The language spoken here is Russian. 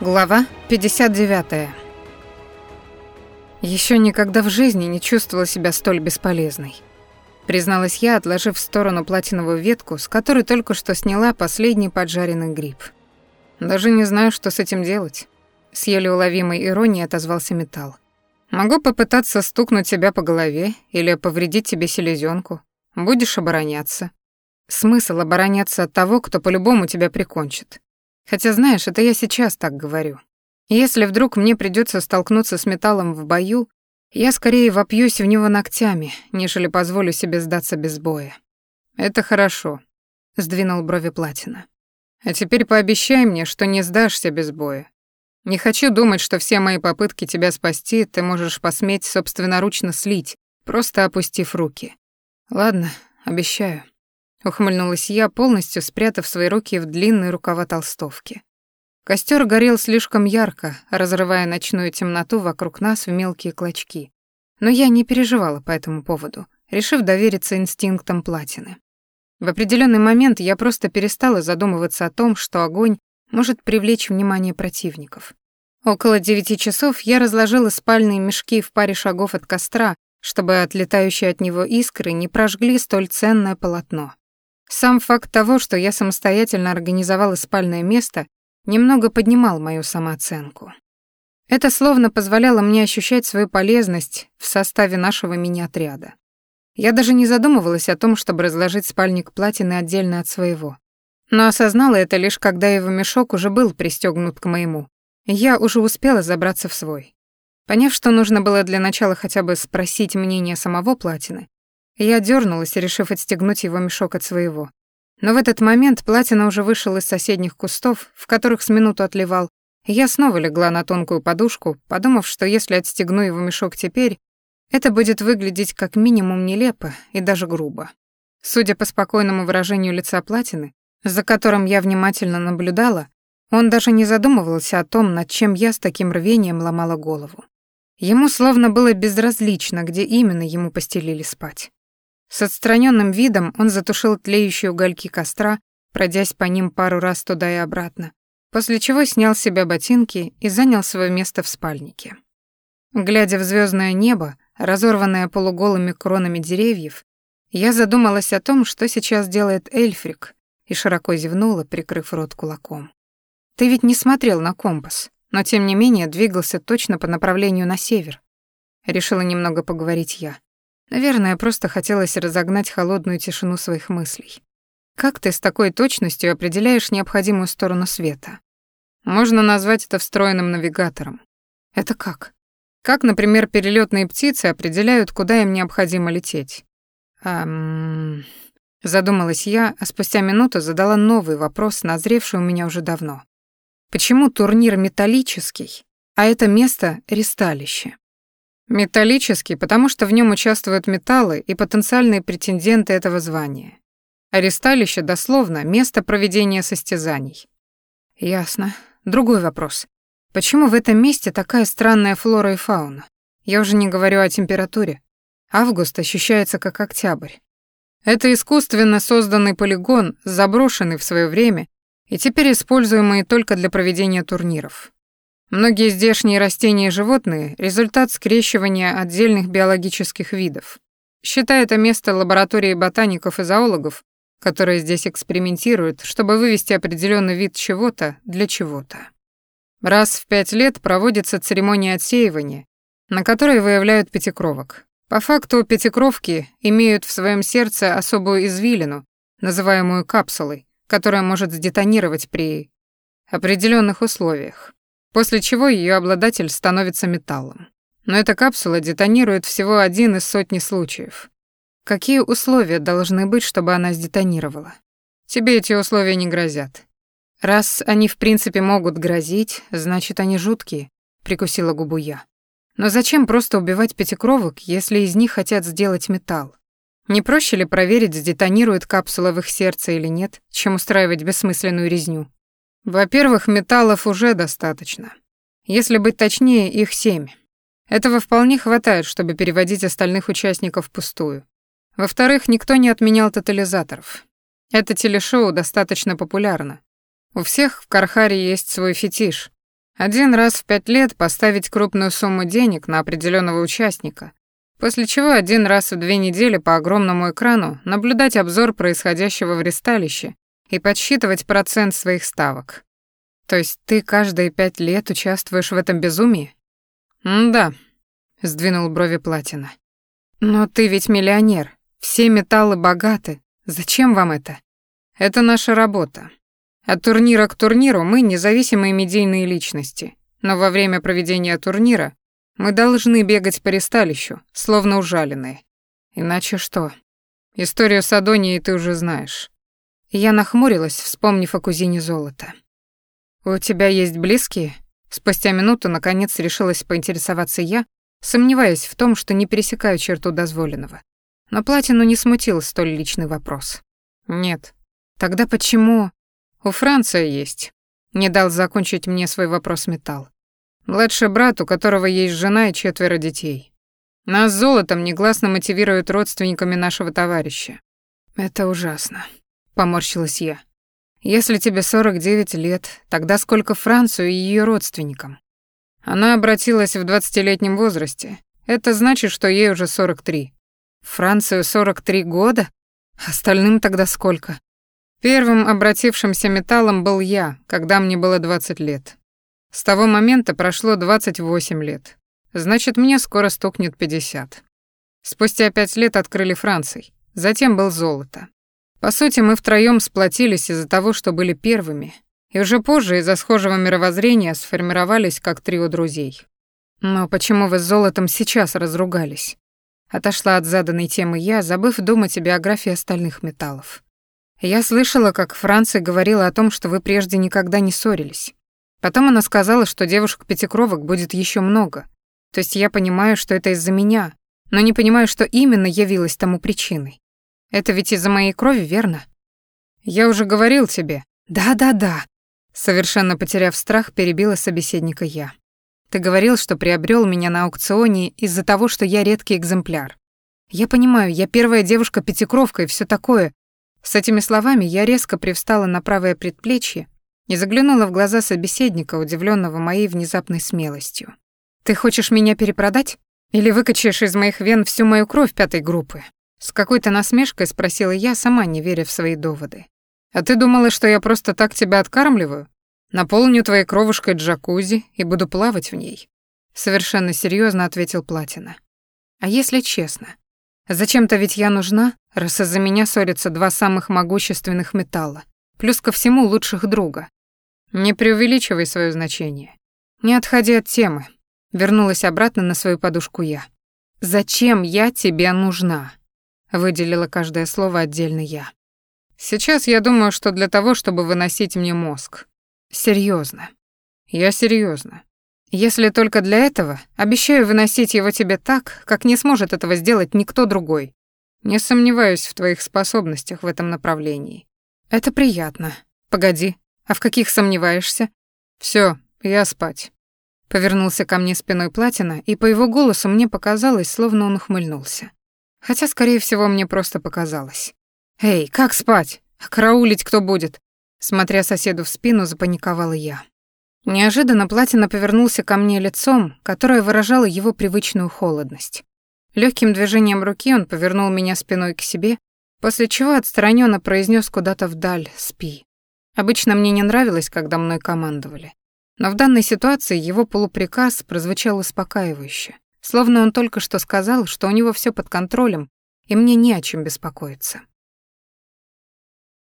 Глава 59. Еще никогда в жизни не чувствовала себя столь бесполезной. Призналась я, отложив в сторону платиновую ветку, с которой только что сняла последний поджаренный гриб. Даже не знаю, что с этим делать. С еле уловимой иронией отозвался металл. Могу попытаться стукнуть тебя по голове или повредить тебе селезенку. Будешь обороняться. Смысл обороняться от того, кто по-любому тебя прикончит. Хотя, знаешь, это я сейчас так говорю. Если вдруг мне придется столкнуться с металлом в бою, я скорее вопьюсь в него ногтями, нежели позволю себе сдаться без боя. Это хорошо, сдвинул брови Платина. А теперь пообещай мне, что не сдашься без боя. Не хочу думать, что все мои попытки тебя спасти ты можешь посметь собственноручно слить, просто опустив руки. Ладно, обещаю. Ухмыльнулась я, полностью спрятав свои руки в длинные рукава толстовки. Костер горел слишком ярко, разрывая ночную темноту вокруг нас в мелкие клочки. Но я не переживала по этому поводу, решив довериться инстинктам платины. В определенный момент я просто перестала задумываться о том, что огонь может привлечь внимание противников. Около девяти часов я разложила спальные мешки в паре шагов от костра, чтобы отлетающие от него искры не прожгли столь ценное полотно. Сам факт того, что я самостоятельно организовала спальное место, немного поднимал мою самооценку. Это словно позволяло мне ощущать свою полезность в составе нашего мини-отряда. Я даже не задумывалась о том, чтобы разложить спальник платины отдельно от своего. Но осознала это лишь когда его мешок уже был пристегнут к моему. Я уже успела забраться в свой. Поняв, что нужно было для начала хотя бы спросить мнение самого платины, я дернулась, решив отстегнуть его мешок от своего. Но в этот момент Платина уже вышел из соседних кустов, в которых с минуту отливал, я снова легла на тонкую подушку, подумав, что если отстегну его мешок теперь, это будет выглядеть как минимум нелепо и даже грубо. Судя по спокойному выражению лица Платины, за которым я внимательно наблюдала, он даже не задумывался о том, над чем я с таким рвением ломала голову. Ему словно было безразлично, где именно ему постелили спать. С отстраненным видом он затушил тлеющие угольки костра, пройдясь по ним пару раз туда и обратно, после чего снял с себя ботинки и занял свое место в спальнике. Глядя в звездное небо, разорванное полуголыми кронами деревьев, я задумалась о том, что сейчас делает Эльфрик, и широко зевнула, прикрыв рот кулаком. «Ты ведь не смотрел на компас, но тем не менее двигался точно по направлению на север», — решила немного поговорить я. Наверное, просто хотелось разогнать холодную тишину своих мыслей. Как ты с такой точностью определяешь необходимую сторону света? Можно назвать это встроенным навигатором. Это как? Как, например, перелетные птицы определяют, куда им необходимо лететь? Эм... Задумалась я, а спустя минуту задала новый вопрос, назревший у меня уже давно. Почему турнир металлический, а это место — ристалище? Металлический, потому что в нем участвуют металлы и потенциальные претенденты этого звания. Аресталище дословно место проведения состязаний. Ясно. Другой вопрос. Почему в этом месте такая странная флора и фауна? Я уже не говорю о температуре. Август ощущается как октябрь. Это искусственно созданный полигон, заброшенный в свое время и теперь используемый только для проведения турниров. Многие здешние растения и животные — результат скрещивания отдельных биологических видов. Считай это место лаборатории ботаников и зоологов, которые здесь экспериментируют, чтобы вывести определенный вид чего-то для чего-то. Раз в пять лет проводится церемония отсеивания, на которой выявляют пятикровок. По факту пятикровки имеют в своем сердце особую извилину, называемую капсулой, которая может сдетонировать при определенных условиях после чего ее обладатель становится металлом. Но эта капсула детонирует всего один из сотни случаев. Какие условия должны быть, чтобы она сдетонировала? Тебе эти условия не грозят. Раз они в принципе могут грозить, значит, они жуткие, прикусила губу я. Но зачем просто убивать пятикровок, если из них хотят сделать металл? Не проще ли проверить, сдетонирует капсула в их сердце или нет, чем устраивать бессмысленную резню? Во-первых, металлов уже достаточно. Если быть точнее, их семь. Этого вполне хватает, чтобы переводить остальных участников впустую. Во-вторых, никто не отменял тотализаторов. Это телешоу достаточно популярно. У всех в Кархаре есть свой фетиш. Один раз в пять лет поставить крупную сумму денег на определенного участника, после чего один раз в две недели по огромному экрану наблюдать обзор происходящего в ресталище и подсчитывать процент своих ставок. То есть ты каждые пять лет участвуешь в этом безумии? «Да», — сдвинул брови Платина. «Но ты ведь миллионер, все металлы богаты. Зачем вам это?» «Это наша работа. От турнира к турниру мы независимые медийные личности, но во время проведения турнира мы должны бегать по ресталищу, словно ужаленные. Иначе что? Историю с Адонией ты уже знаешь». Я нахмурилась, вспомнив о кузине золота. «У тебя есть близкие?» Спустя минуту, наконец, решилась поинтересоваться я, сомневаясь в том, что не пересекаю черту дозволенного. Но Платину не смутил столь личный вопрос. «Нет». «Тогда почему...» «У Франция есть». Не дал закончить мне свой вопрос металл. Младший брат, у которого есть жена и четверо детей. Нас золотом негласно мотивируют родственниками нашего товарища. Это ужасно, поморщилась я. Если тебе 49 лет, тогда сколько Францию и ее родственникам? Она обратилась в 20-летнем возрасте. Это значит, что ей уже 43. Францию 43 года? Остальным тогда сколько? Первым обратившимся металлом был я, когда мне было 20 лет. С того момента прошло 28 лет. Значит, мне скоро стукнет 50. Спустя пять лет открыли Франций. Затем был золото. По сути, мы втроём сплотились из-за того, что были первыми, и уже позже из-за схожего мировоззрения сформировались как трио друзей. Но почему вы с золотом сейчас разругались? Отошла от заданной темы я, забыв думать о биографии остальных металлов. Я слышала, как Франция говорила о том, что вы прежде никогда не ссорились. Потом она сказала, что девушек-пятикровок будет еще много. То есть я понимаю, что это из-за меня, но не понимаю, что именно явилось тому причиной. Это ведь из-за моей крови, верно? Я уже говорил тебе. Да-да-да. Совершенно потеряв страх, перебила собеседника я. Ты говорил, что приобрел меня на аукционе из-за того, что я редкий экземпляр. Я понимаю, я первая девушка-пятикровка и все такое. С этими словами я резко привстала на правое предплечье и заглянула в глаза собеседника, удивленного моей внезапной смелостью. Ты хочешь меня перепродать? Или выкачаешь из моих вен всю мою кровь пятой группы? С какой-то насмешкой спросила я, сама не веря в свои доводы. «А ты думала, что я просто так тебя откармливаю? Наполню твоей кровушкой джакузи и буду плавать в ней?» Совершенно серьезно ответил Платина. «А если честно, зачем-то ведь я нужна, раз из-за меня ссорятся два самых могущественных металла, плюс ко всему лучших друга. Не преувеличивай свое значение. Не отходи от темы». Вернулась обратно на свою подушку я. «Зачем я тебе нужна?» Выделила каждое слово отдельно я. Сейчас я думаю, что для того, чтобы выносить мне мозг. Серьезно. Я серьезно. Если только для этого, обещаю выносить его тебе так, как не сможет этого сделать никто другой. Не сомневаюсь в твоих способностях в этом направлении. Это приятно. Погоди, а в каких сомневаешься? Все, я спать. Повернулся ко мне спиной Платина, и по его голосу мне показалось, словно он ухмыльнулся. Хотя, скорее всего, мне просто показалось. «Эй, как спать? Караулить кто будет?» Смотря соседу в спину, запаниковала я. Неожиданно Платина повернулся ко мне лицом, которое выражало его привычную холодность. Легким движением руки он повернул меня спиной к себе, после чего отстраненно произнес куда-то вдаль «спи». Обычно мне не нравилось, когда мной командовали. Но в данной ситуации его полуприказ прозвучал успокаивающе. Словно он только что сказал, что у него все под контролем, и мне не о чем беспокоиться.